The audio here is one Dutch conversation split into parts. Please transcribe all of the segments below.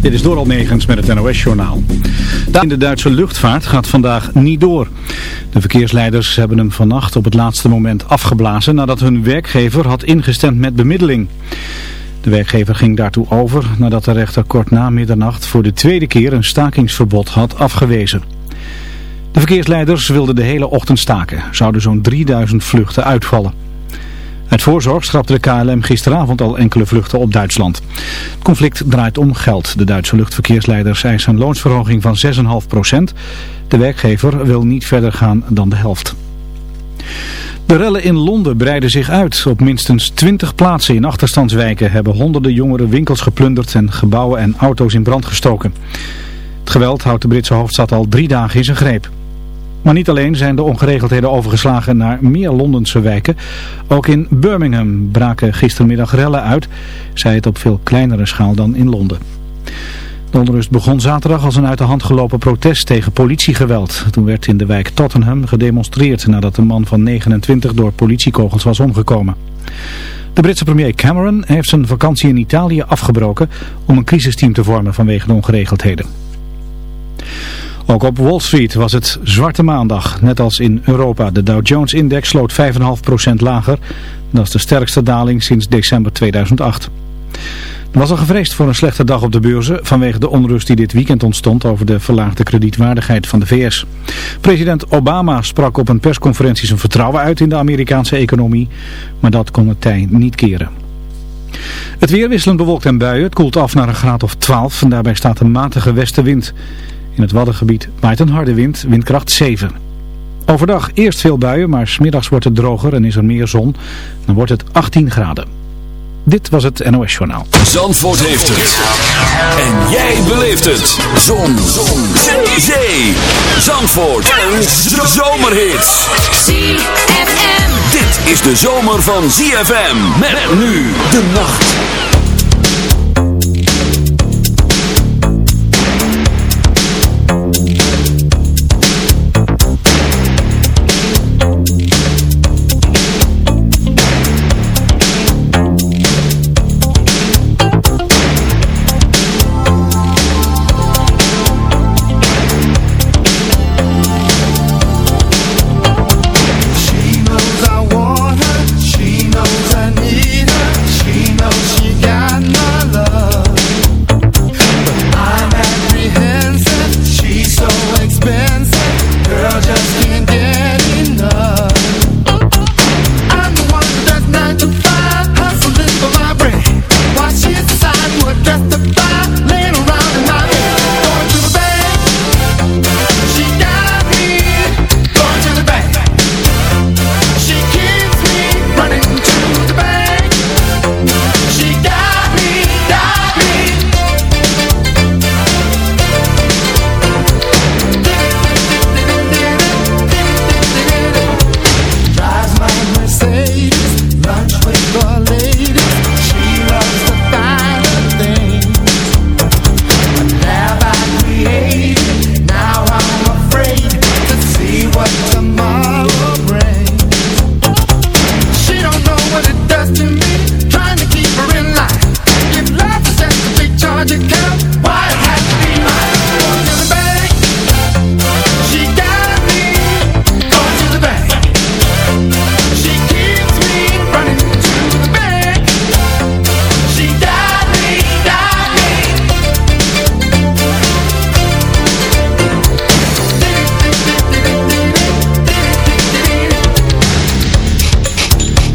Dit is Doral Negens met het NOS-journaal. In de Duitse luchtvaart gaat vandaag niet door. De verkeersleiders hebben hem vannacht op het laatste moment afgeblazen nadat hun werkgever had ingestemd met bemiddeling. De werkgever ging daartoe over nadat de rechter kort na middernacht voor de tweede keer een stakingsverbod had afgewezen. De verkeersleiders wilden de hele ochtend staken, zouden zo'n 3000 vluchten uitvallen. Uit voorzorg schrapte de KLM gisteravond al enkele vluchten op Duitsland. Het conflict draait om geld. De Duitse luchtverkeersleiders eisen een loonsverhoging van 6,5%. De werkgever wil niet verder gaan dan de helft. De rellen in Londen breiden zich uit. Op minstens 20 plaatsen in achterstandswijken hebben honderden jongeren winkels geplunderd en gebouwen en auto's in brand gestoken. Het geweld houdt de Britse hoofdstad al drie dagen in zijn greep. Maar niet alleen zijn de ongeregeldheden overgeslagen naar meer Londense wijken. Ook in Birmingham braken gistermiddag rellen uit, zij het op veel kleinere schaal dan in Londen. De onrust begon zaterdag als een uit de hand gelopen protest tegen politiegeweld. Toen werd in de wijk Tottenham gedemonstreerd nadat een man van 29 door politiekogels was omgekomen. De Britse premier Cameron heeft zijn vakantie in Italië afgebroken om een crisisteam te vormen vanwege de ongeregeldheden. Ook op Wall Street was het zwarte maandag, net als in Europa. De Dow Jones-index sloot 5,5% lager. Dat is de sterkste daling sinds december 2008. Er was al gevreesd voor een slechte dag op de beurzen vanwege de onrust die dit weekend ontstond over de verlaagde kredietwaardigheid van de VS. President Obama sprak op een persconferentie zijn vertrouwen uit in de Amerikaanse economie, maar dat kon het tij niet keren. Het weer wisselend bewolkt en buien, het koelt af naar een graad of 12 en daarbij staat een matige westenwind. In het Waddengebied waait een harde wind, windkracht 7. Overdag eerst veel buien, maar smiddags wordt het droger en is er meer zon. Dan wordt het 18 graden. Dit was het NOS Journaal. Zandvoort heeft het. En jij beleeft het. Zon. zon. Zee. Zee. Zandvoort. Een zomerhit. ZFM. Dit is de zomer van ZFM. Met nu de nacht.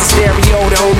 Stereo, the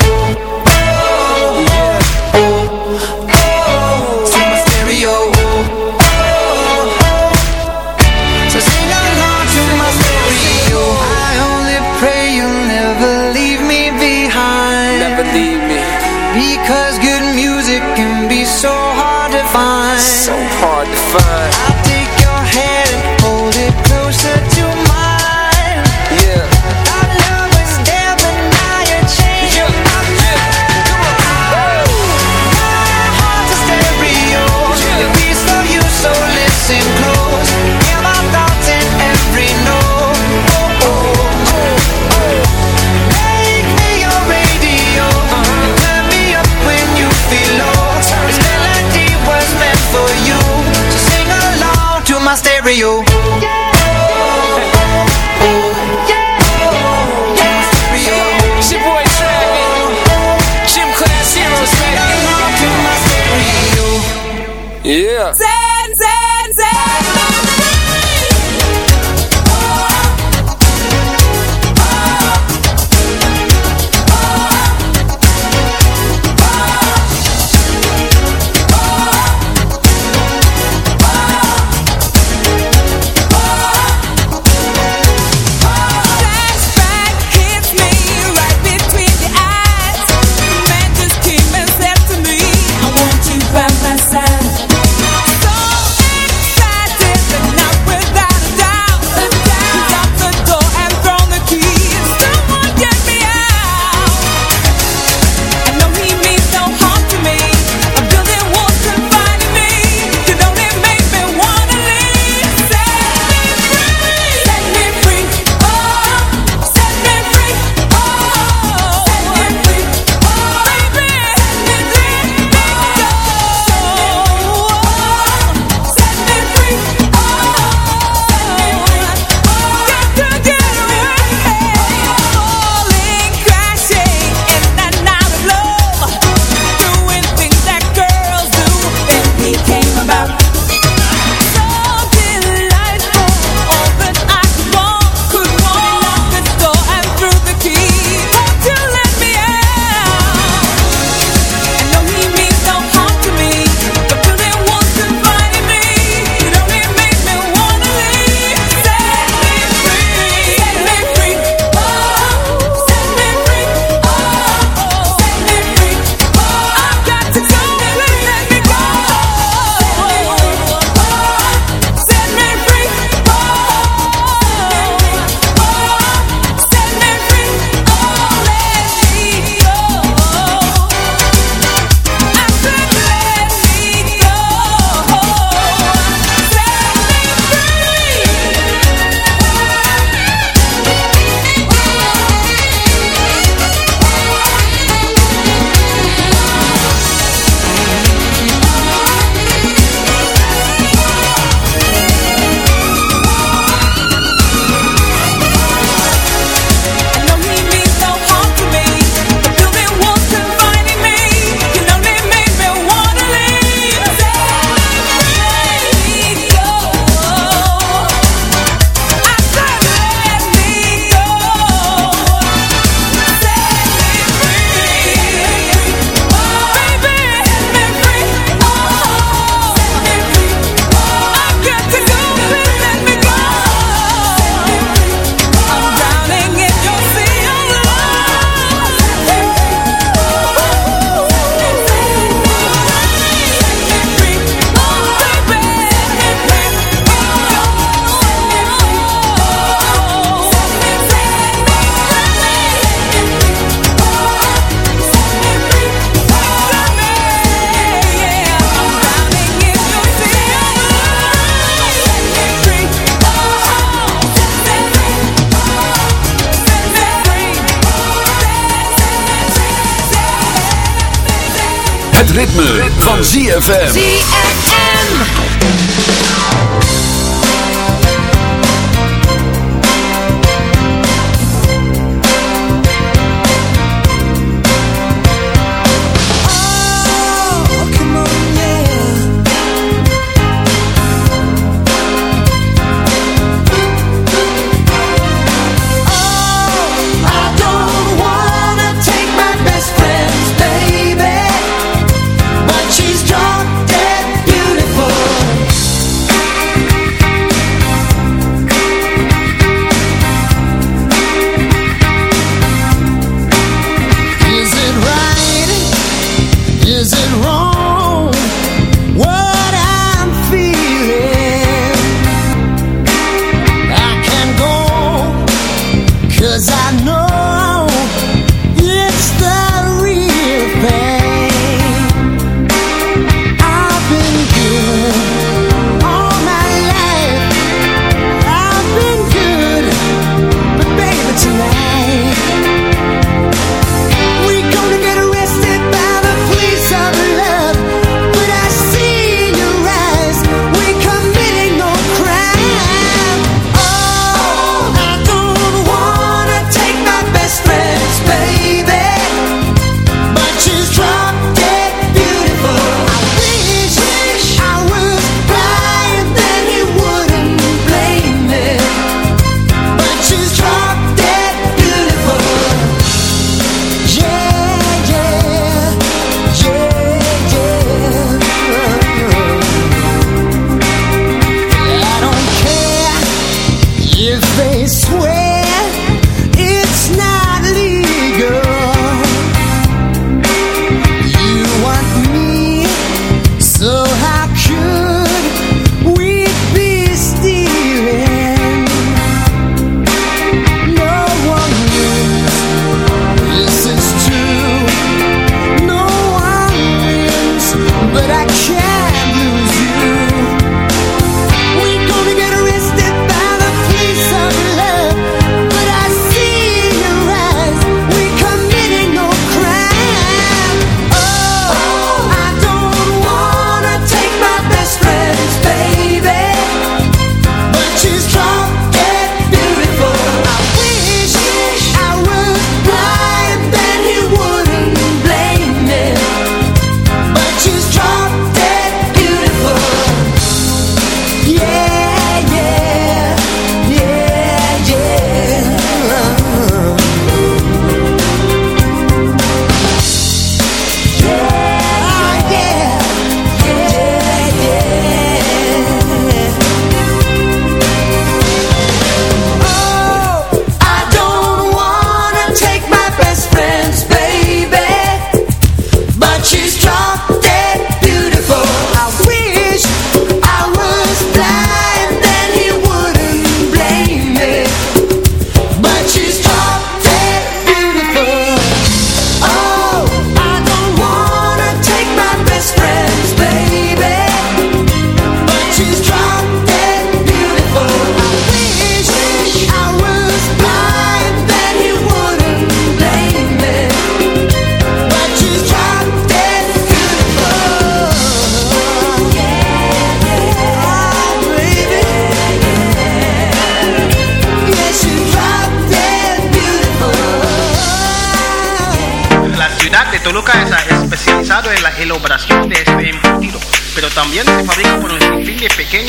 ZFM. ZFM.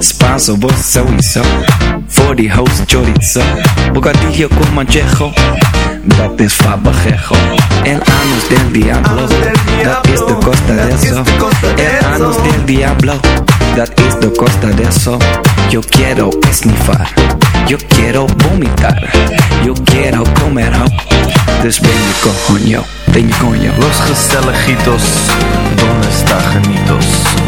Spanso, vos sowieso. Voor die host chorizo. Bocadillo con manchejo. Dat is fabajejo. El anus del diablo. Dat is de costa de eso. El anus del diablo. Dat is de costa de eso. Yo quiero esnifar. Yo quiero vomitar. Yo quiero comer ho. Dus ben je coño. Ben je coño. Los gezelligitos. Donde está genitos?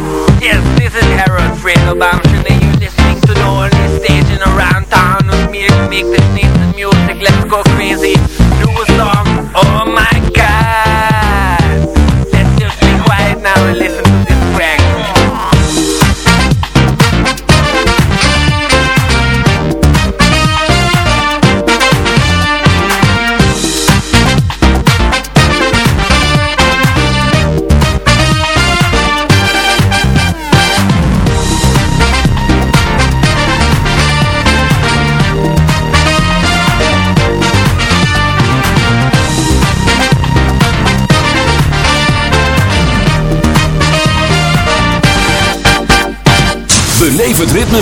Yes, this is Harold Friedelbaum. Today you're listening to the only station around town with me to make this nice music. Let's go crazy. Do a song.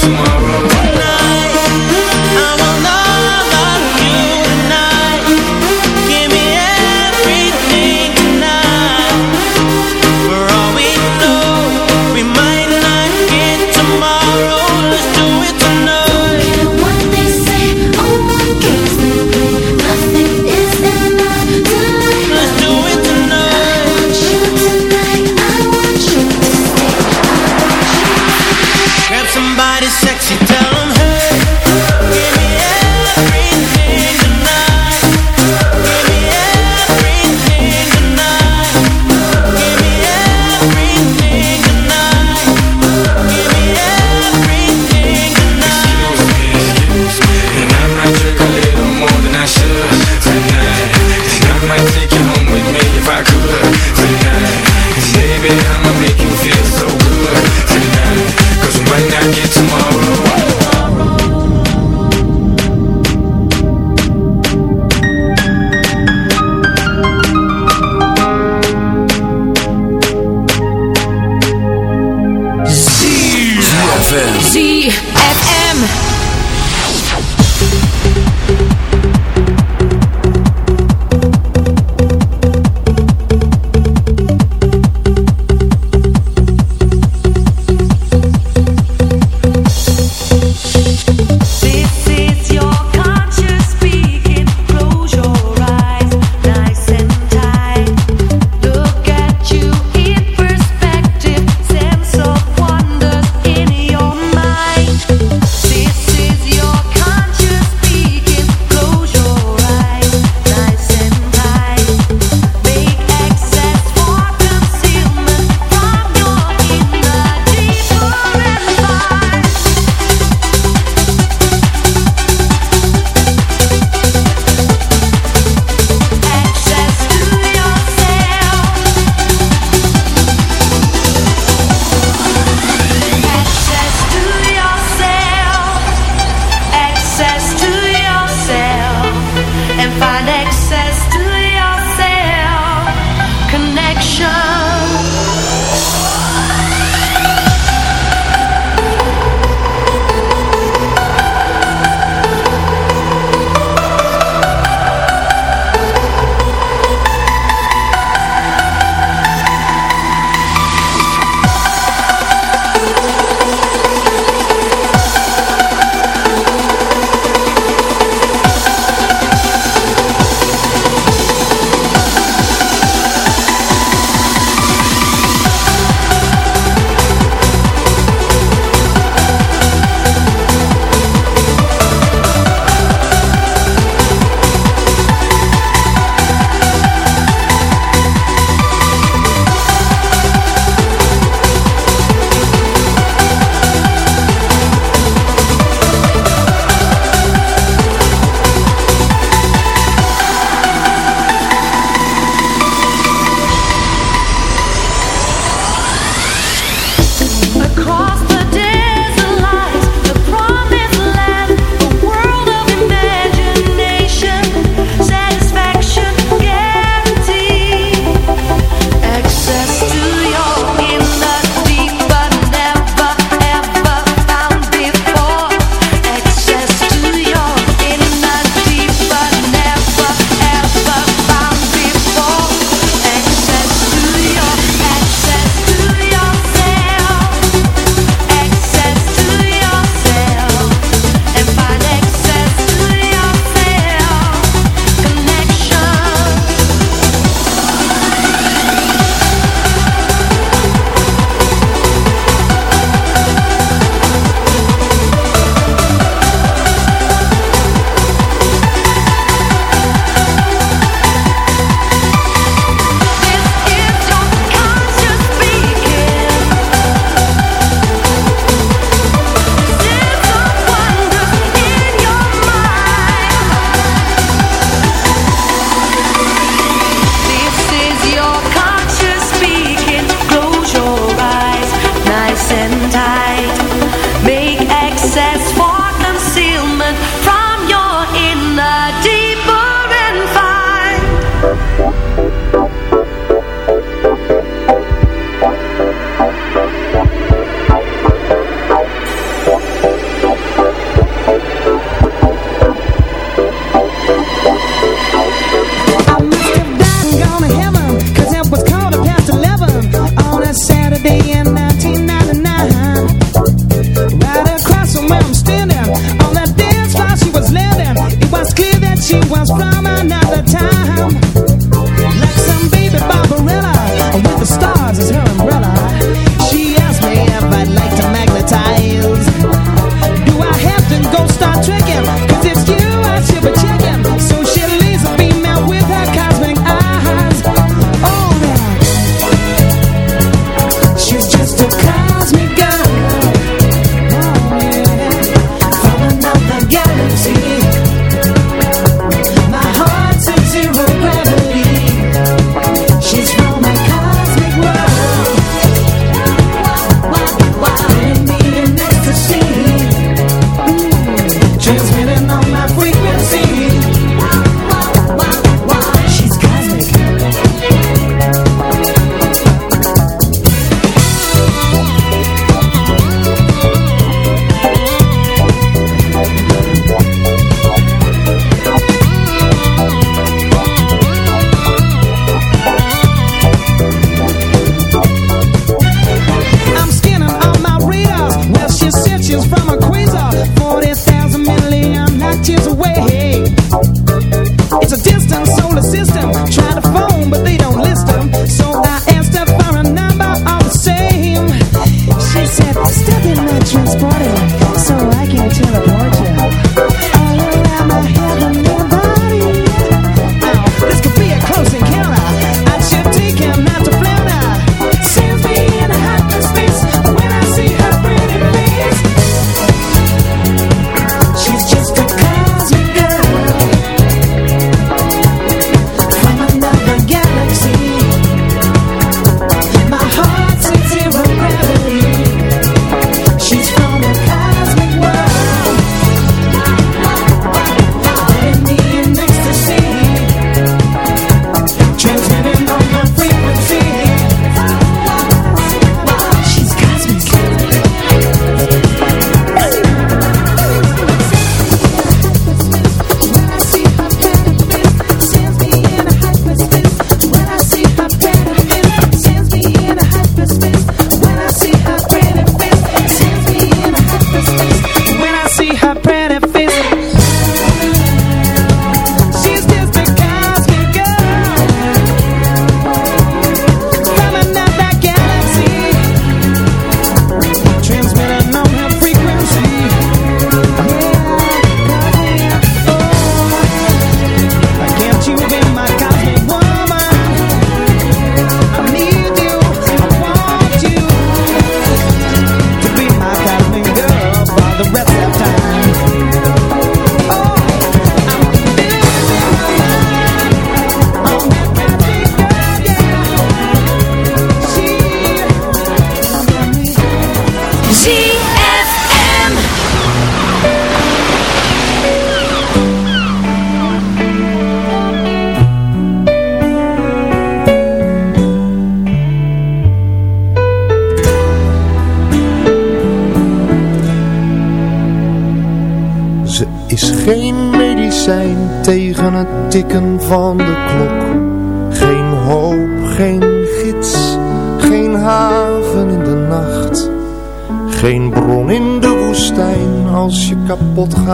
tomorrow.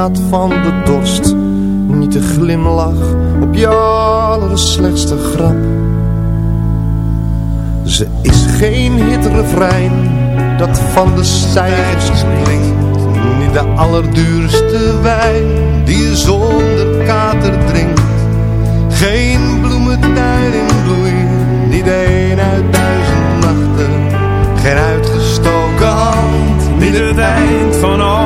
van de dorst. Niet de glimlach op je allerslechtste grap. Ze is geen hitrefrein dat van de stijgers klinkt. Niet de allerduurste wijn die je zonder kater drinkt. Geen bloementuin in bloei, niet een uit duizend nachten. Geen uitgestoken hand, niet het eind van al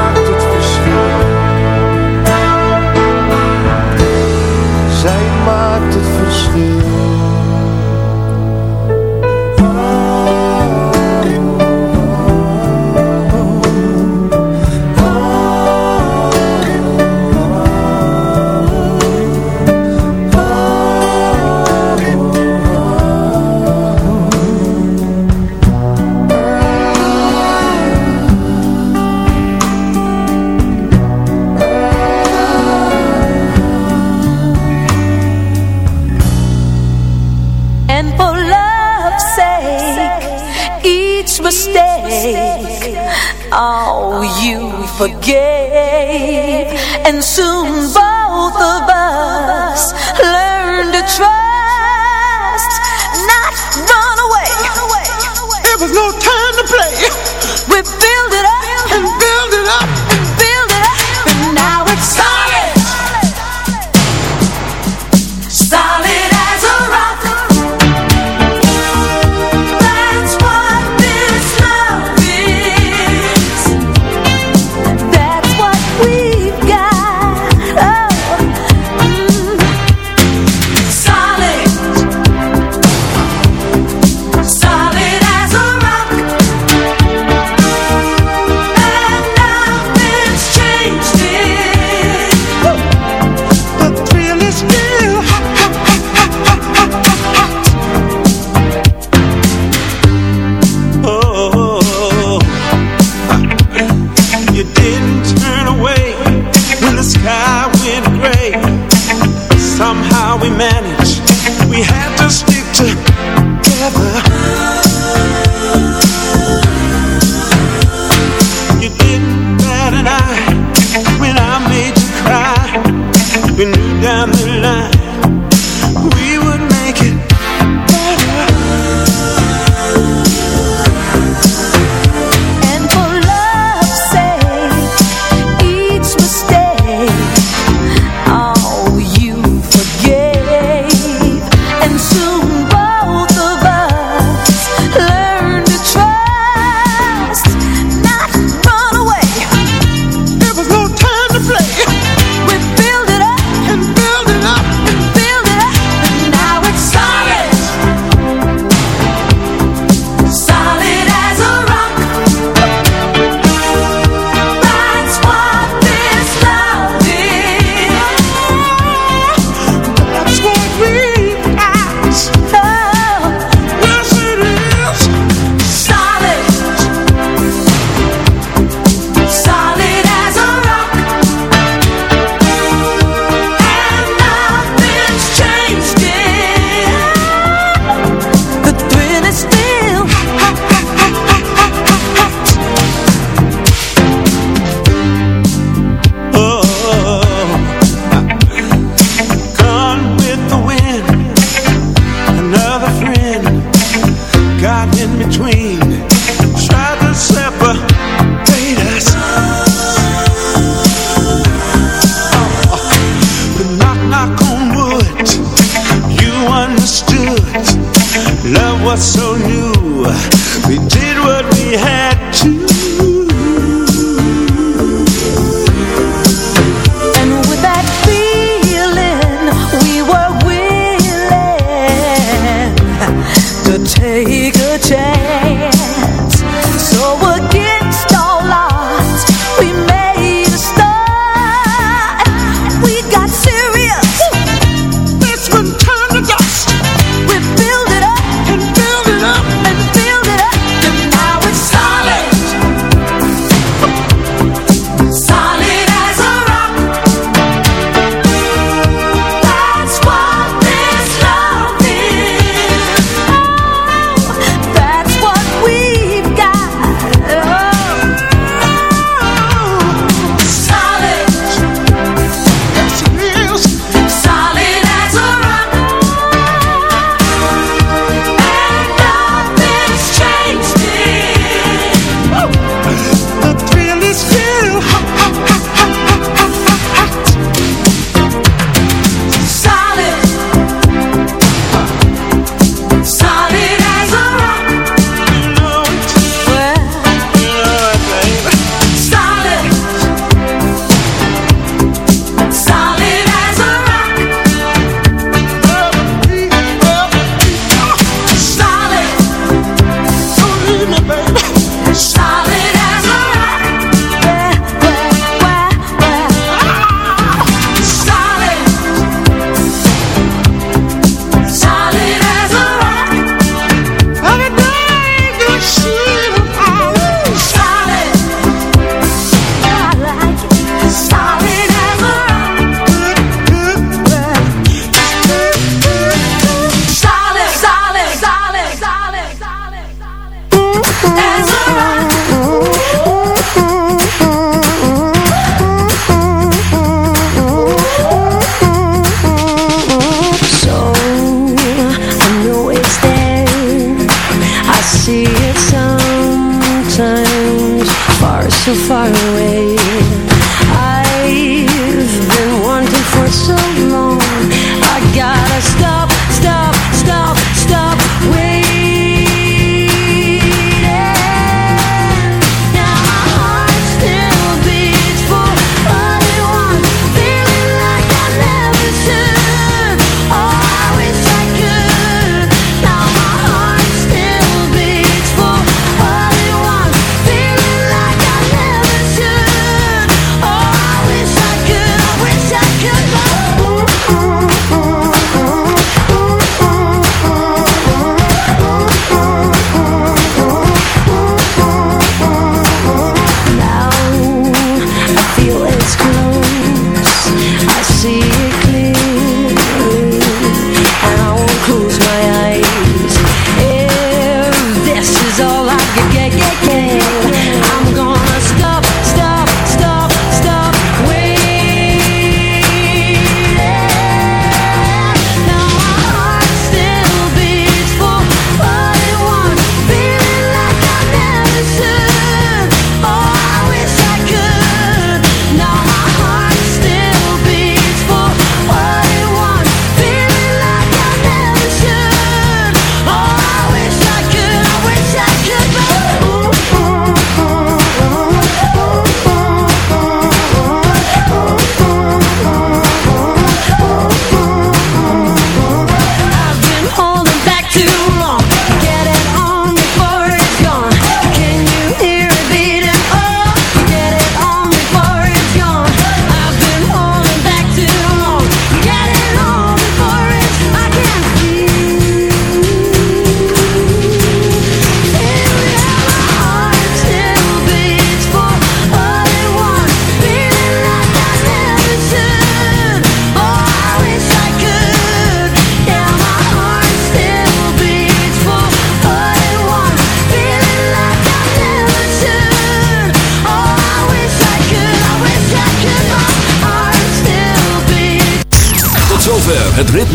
Soon.